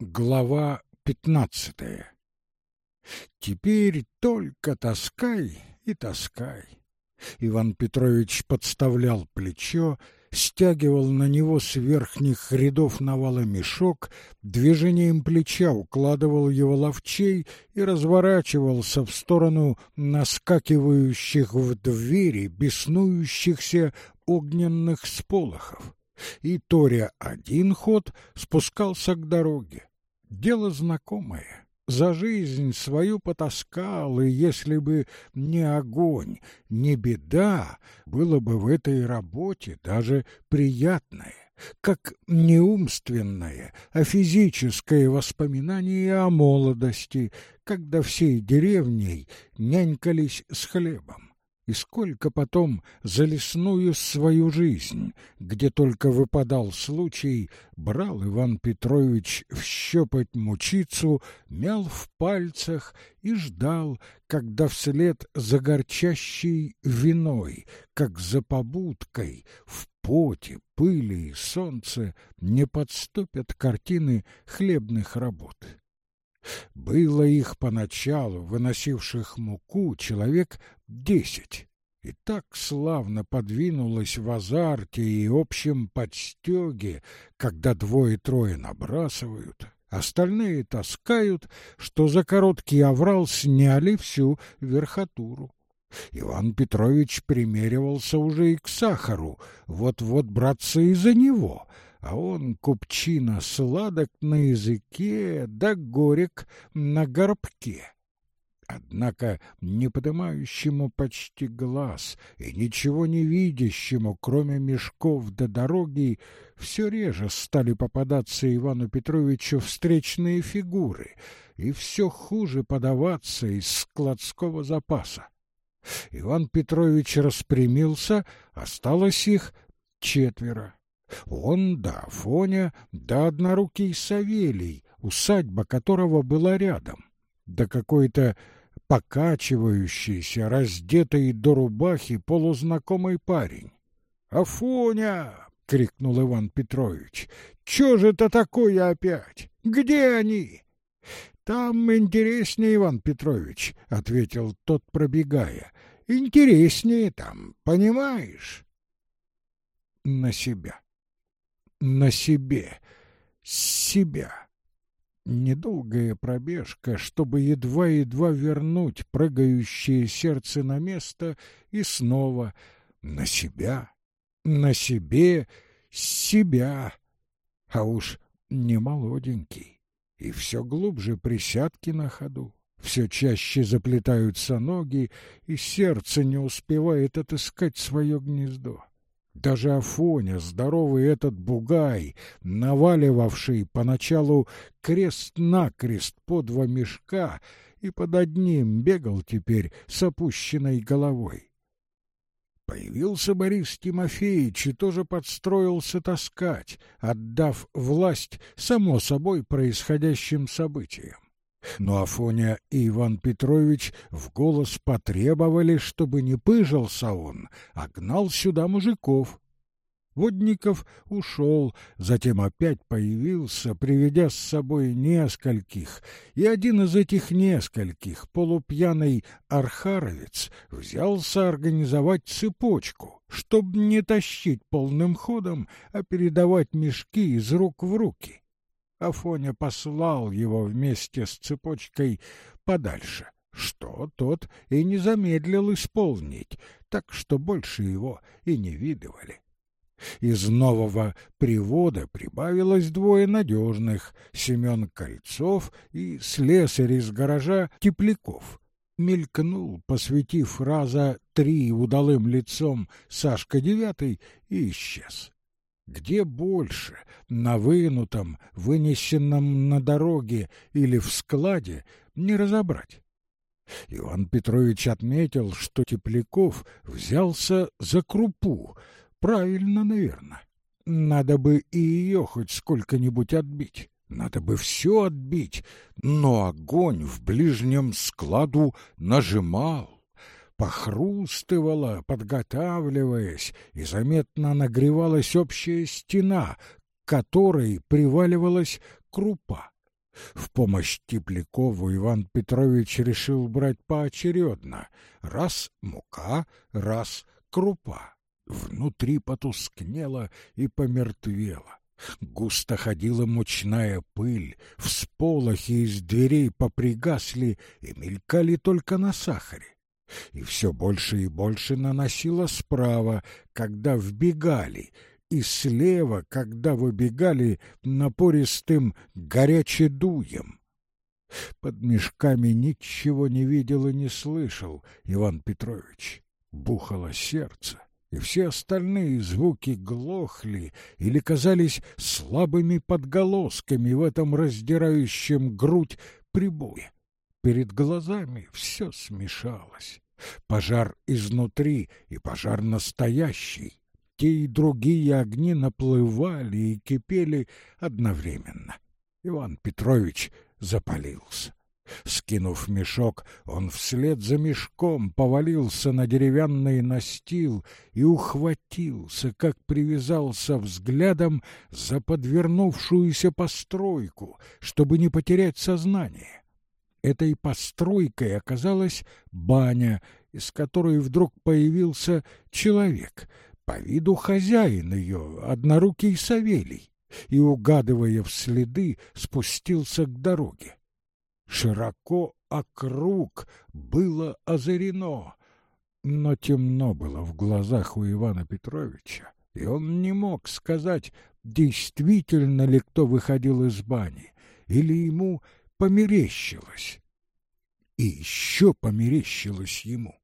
Глава пятнадцатая Теперь только таскай и таскай. Иван Петрович подставлял плечо, стягивал на него с верхних рядов навала мешок, движением плеча укладывал его ловчей и разворачивался в сторону наскакивающих в двери беснующихся огненных сполохов. И, торя один ход, спускался к дороге. Дело знакомое за жизнь свою потаскал, и если бы не огонь, не беда, было бы в этой работе даже приятное, как не умственное, а физическое воспоминание о молодости, когда всей деревней нянькались с хлебом. И сколько потом за лесную свою жизнь, где только выпадал случай, брал Иван Петрович в щепоть мучицу, мял в пальцах и ждал, когда вслед за горчащей виной, как за побудкой, в поте, пыли и солнце не подступят картины хлебных работ. Было их поначалу, выносивших муку, человек десять. И так славно подвинулось в азарте и общем подстеге, когда двое-трое набрасывают, остальные таскают, что за короткий оврал сняли всю верхотуру. Иван Петрович примеривался уже и к сахару, вот-вот браться и за него — а он, купчина, сладок на языке, да горек на горбке. Однако не подымающему почти глаз и ничего не видящему, кроме мешков до дороги, все реже стали попадаться Ивану Петровичу встречные фигуры и все хуже подаваться из складского запаса. Иван Петрович распрямился, осталось их четверо. Он, да Афоня, да однорукий Савелий, усадьба которого была рядом, да какой-то покачивающийся, раздетый до рубахи полузнакомый парень. «Афоня!» — крикнул Иван Петрович. «Чё же это такое опять? Где они?» «Там интереснее, Иван Петрович», — ответил тот, пробегая. «Интереснее там, понимаешь?» На себя на себе, себя. Недолгая пробежка, чтобы едва-едва вернуть прыгающее сердце на место и снова на себя, на себе, себя. А уж не молоденький, и все глубже присядки на ходу. Все чаще заплетаются ноги, и сердце не успевает отыскать свое гнездо. Даже Афоня, здоровый этот бугай, наваливавший поначалу крест-накрест по два мешка и под одним бегал теперь с опущенной головой. Появился Борис Тимофеевич и тоже подстроился таскать, отдав власть само собой происходящим событиям. Но Афоня и Иван Петрович в голос потребовали, чтобы не пыжился он, а гнал сюда мужиков. Водников ушел, затем опять появился, приведя с собой нескольких, и один из этих нескольких, полупьяный архаровец, взялся организовать цепочку, чтобы не тащить полным ходом, а передавать мешки из рук в руки. Афоня послал его вместе с цепочкой подальше, что тот и не замедлил исполнить, так что больше его и не видывали. Из нового привода прибавилось двое надежных — Семен Кольцов и слесарь из гаража Тепляков. Мелькнул, посветив раза три удалым лицом Сашка Девятый и исчез. Где больше, на вынутом, вынесенном на дороге или в складе, не разобрать. Иван Петрович отметил, что Тепляков взялся за крупу. Правильно, наверное. Надо бы и ее хоть сколько-нибудь отбить. Надо бы все отбить, но огонь в ближнем складу нажимал похрустывала, подготавливаясь, и заметно нагревалась общая стена, к которой приваливалась крупа. В помощь Теплякову Иван Петрович решил брать поочередно. Раз мука, раз крупа. Внутри потускнело и помертвело. Густо ходила мучная пыль, всполохи из дверей попригасли и мелькали только на сахаре. И все больше и больше наносило справа, когда вбегали, и слева, когда выбегали напористым горячедуем. Под мешками ничего не видел и не слышал Иван Петрович. Бухало сердце и все остальные звуки глохли или казались слабыми подголосками в этом раздирающем грудь прибое. Перед глазами все смешалось. Пожар изнутри и пожар настоящий. Те и другие огни наплывали и кипели одновременно. Иван Петрович запалился. Скинув мешок, он вслед за мешком повалился на деревянный настил и ухватился, как привязался взглядом за подвернувшуюся постройку, чтобы не потерять сознание. Этой постройкой оказалась баня, из которой вдруг появился человек, по виду хозяин ее, однорукий Савелий, и, угадывая в следы, спустился к дороге. Широко округ было озарено, но темно было в глазах у Ивана Петровича, и он не мог сказать, действительно ли кто выходил из бани, или ему померещилось. И еще померещилось ему.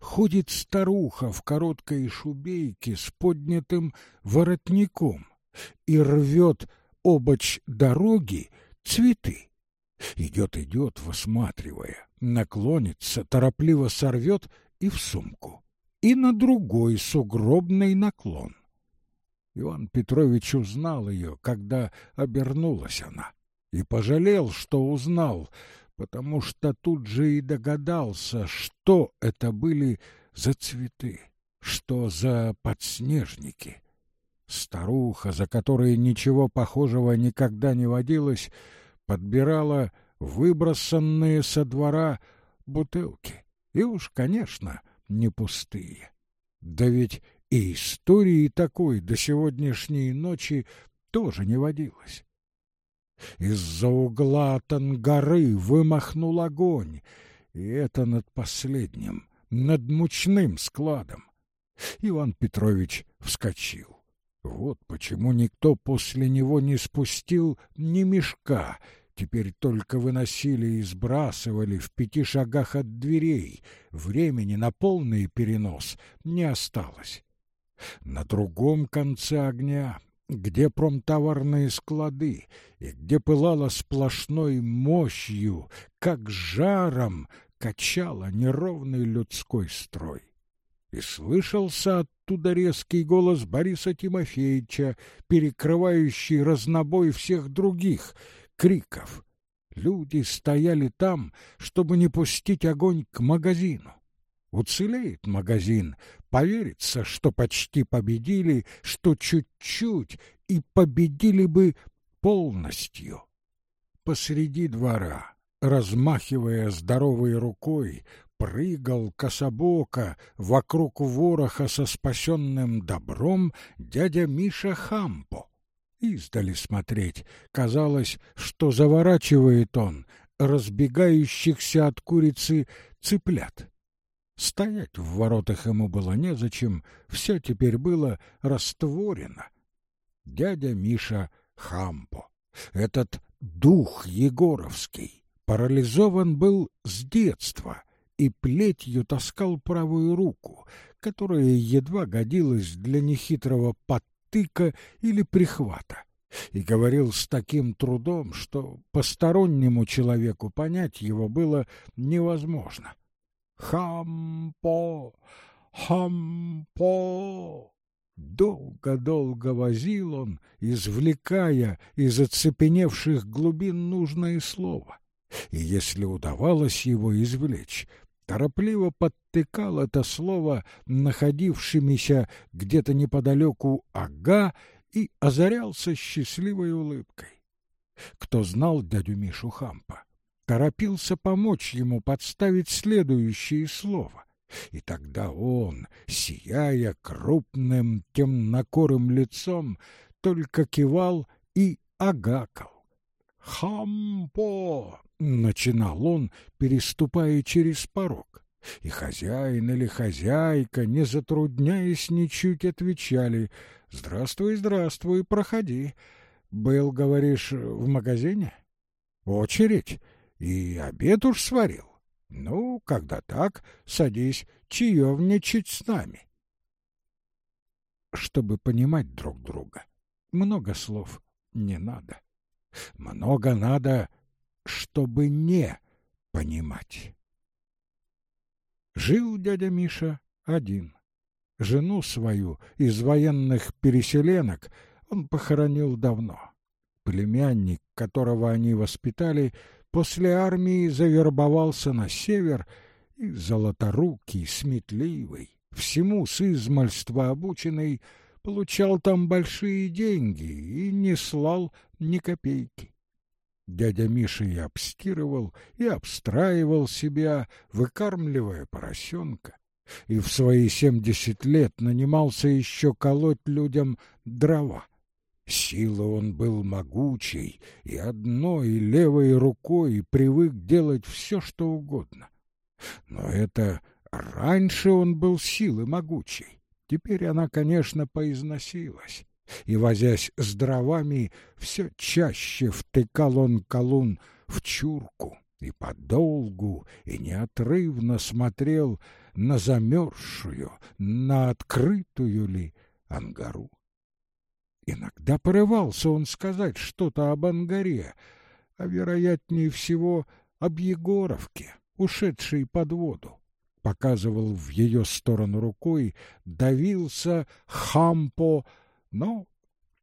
Ходит старуха в короткой шубейке с поднятым воротником и рвет обочь дороги цветы. Идет-идет, высматривая, наклонится, торопливо сорвет и в сумку, и на другой сугробный наклон. Иван Петрович узнал ее, когда обернулась она, и пожалел, что узнал, потому что тут же и догадался, что это были за цветы, что за подснежники. Старуха, за которой ничего похожего никогда не водилось, подбирала выбросанные со двора бутылки. И уж, конечно, не пустые. Да ведь и истории такой до сегодняшней ночи тоже не водилось. Из-за угла Тангары вымахнул огонь, и это над последним, над мучным складом. Иван Петрович вскочил. Вот почему никто после него не спустил ни мешка, теперь только выносили и сбрасывали в пяти шагах от дверей. Времени на полный перенос не осталось. На другом конце огня, где промтоварные склады и где пылало сплошной мощью, как жаром, качало неровный людской строй и слышался оттуда резкий голос Бориса Тимофеевича, перекрывающий разнобой всех других криков. Люди стояли там, чтобы не пустить огонь к магазину. Уцелеет магазин, поверится, что почти победили, что чуть-чуть и победили бы полностью. Посреди двора, размахивая здоровой рукой, прыгал кособоко вокруг вороха со спасенным добром дядя Миша Хампо. Издали смотреть, казалось, что заворачивает он разбегающихся от курицы цыплят. Стоять в воротах ему было незачем, все теперь было растворено. Дядя Миша Хампо, этот дух Егоровский, парализован был с детства — и плетью таскал правую руку, которая едва годилась для нехитрого подтыка или прихвата, и говорил с таким трудом, что постороннему человеку понять его было невозможно. «Хампо! Хампо!» Долго-долго возил он, извлекая из оцепеневших глубин нужное слово. И если удавалось его извлечь, торопливо подтыкал это слово находившимися где-то неподалеку ага и озарялся счастливой улыбкой. Кто знал дядю Мишу Хампа, торопился помочь ему подставить следующее слово. И тогда он, сияя крупным темнокорым лицом, только кивал и агакал. «Хампо!» — начинал он, переступая через порог. И хозяин или хозяйка, не затрудняясь ничуть, отвечали «Здравствуй, здравствуй, проходи. Был, говоришь, в магазине? Очередь? И обед уж сварил? Ну, когда так, садись чаевничать с нами». Чтобы понимать друг друга, много слов не надо. Много надо, чтобы не понимать. Жил дядя Миша один. Жену свою из военных переселенок он похоронил давно. Племянник, которого они воспитали, после армии завербовался на север и золоторукий, сметливый, всему с измальства обученный, получал там большие деньги и не слал ни копейки. Дядя Миша и обстирывал, и обстраивал себя, выкармливая поросенка, и в свои семьдесят лет нанимался еще колоть людям дрова. Сила он был могучий, и одной левой рукой привык делать все, что угодно. Но это раньше он был силы могучей. Теперь она, конечно, поизносилась, и, возясь с дровами, все чаще втыкал он колун в чурку и подолгу и неотрывно смотрел на замерзшую, на открытую ли ангару. Иногда порывался он сказать что-то об ангаре, а, вероятнее всего, об Егоровке, ушедшей под воду показывал в ее сторону рукой, давился хампо, но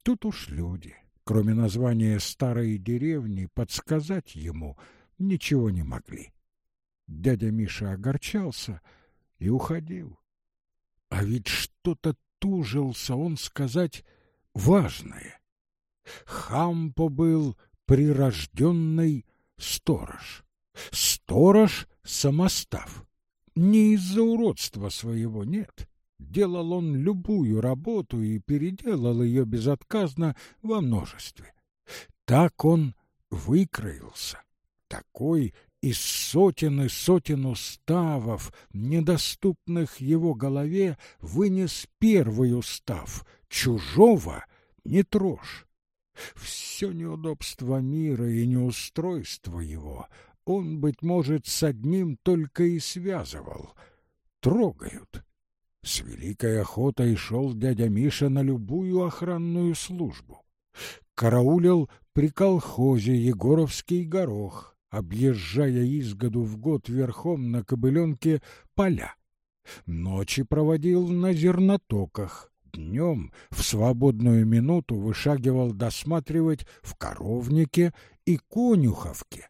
тут уж люди, кроме названия старой деревни, подсказать ему ничего не могли. Дядя Миша огорчался и уходил. А ведь что-то тужился он сказать важное. Хампо был прирожденный сторож. Сторож — самостав. Не из-за уродства своего, нет. Делал он любую работу и переделал ее безотказно во множестве. Так он выкроился. Такой из сотен и сотен уставов, недоступных его голове, вынес первый устав — чужого не трожь. Все неудобство мира и неустройство его он, быть может, с одним только и связывал. Трогают. С великой охотой шел дядя Миша на любую охранную службу. Караулил при колхозе Егоровский горох, объезжая из году в год верхом на кобыленке поля. Ночи проводил на зернотоках, днем в свободную минуту вышагивал досматривать в коровнике и конюховке,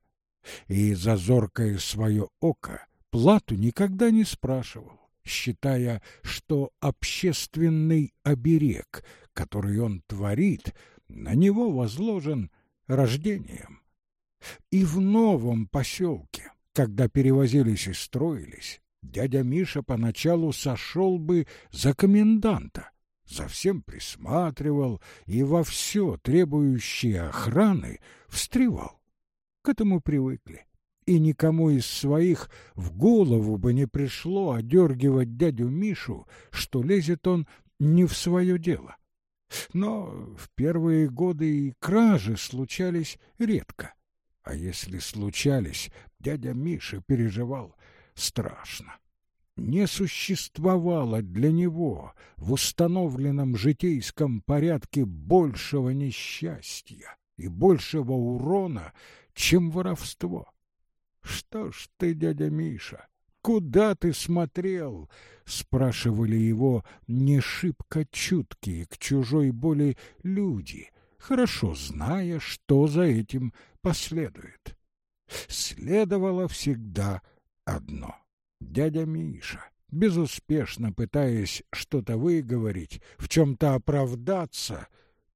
и за зоркое свое око плату никогда не спрашивал, считая, что общественный оберег, который он творит, на него возложен рождением. И в новом поселке, когда перевозились и строились, дядя Миша поначалу сошел бы за коменданта, за всем присматривал и во все требующее охраны встревал. К этому привыкли, и никому из своих в голову бы не пришло одергивать дядю Мишу, что лезет он не в свое дело. Но в первые годы и кражи случались редко. А если случались, дядя Миша переживал страшно. Не существовало для него в установленном житейском порядке большего несчастья и большего урона, чем воровство. Что ж ты, дядя Миша, куда ты смотрел? спрашивали его не шибко чуткие к чужой боли люди, хорошо зная, что за этим последует. Следовало всегда одно: дядя Миша, безуспешно пытаясь что-то выговорить, в чем-то оправдаться,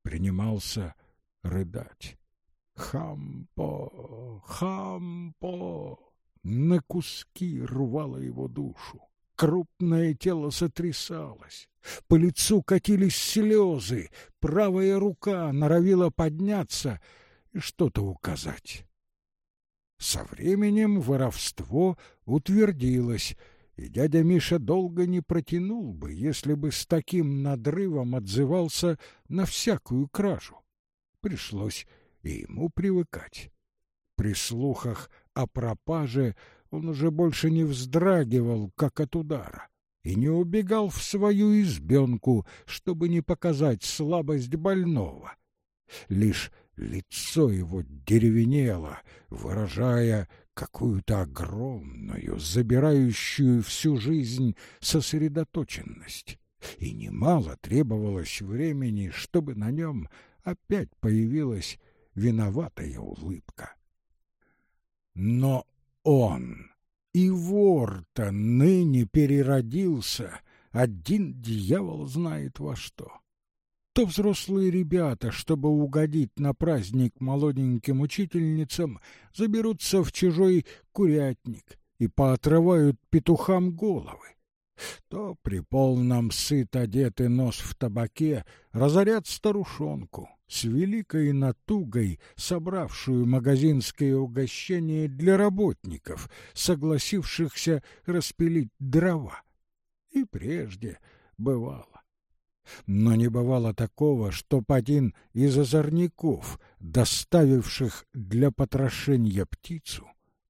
принимался рыдать. Хампо, хампо! На куски рвало его душу. Крупное тело сотрясалось. По лицу катились слезы. Правая рука норовила подняться и что-то указать. Со временем воровство утвердилось, и дядя Миша долго не протянул бы, если бы с таким надрывом отзывался на всякую кражу. Пришлось и ему привыкать. При слухах о пропаже он уже больше не вздрагивал, как от удара, и не убегал в свою избенку, чтобы не показать слабость больного. Лишь лицо его деревенело, выражая какую-то огромную, забирающую всю жизнь сосредоточенность, и немало требовалось времени, чтобы на нем опять появилась виноватая улыбка. Но он и вор-то ныне переродился, один дьявол знает во что. То взрослые ребята, чтобы угодить на праздник молоденьким учительницам, заберутся в чужой курятник и поотрывают петухам головы. То при полном сыт одетый нос в табаке разорят старушонку, с великой натугой собравшую магазинское угощение для работников, согласившихся распилить дрова. И прежде бывало. Но не бывало такого, чтоб один из озорников, доставивших для потрошения птицу,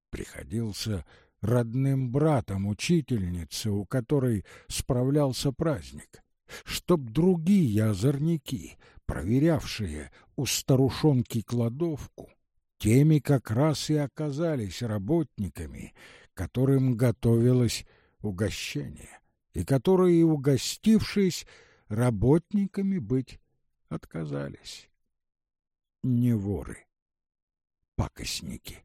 приходился родным братом учительницы, у которой справлялся праздник, чтоб другие озорники, проверявшие у старушонки кладовку, теми как раз и оказались работниками, которым готовилось угощение, и которые, угостившись, работниками быть отказались. Не воры, пакостники.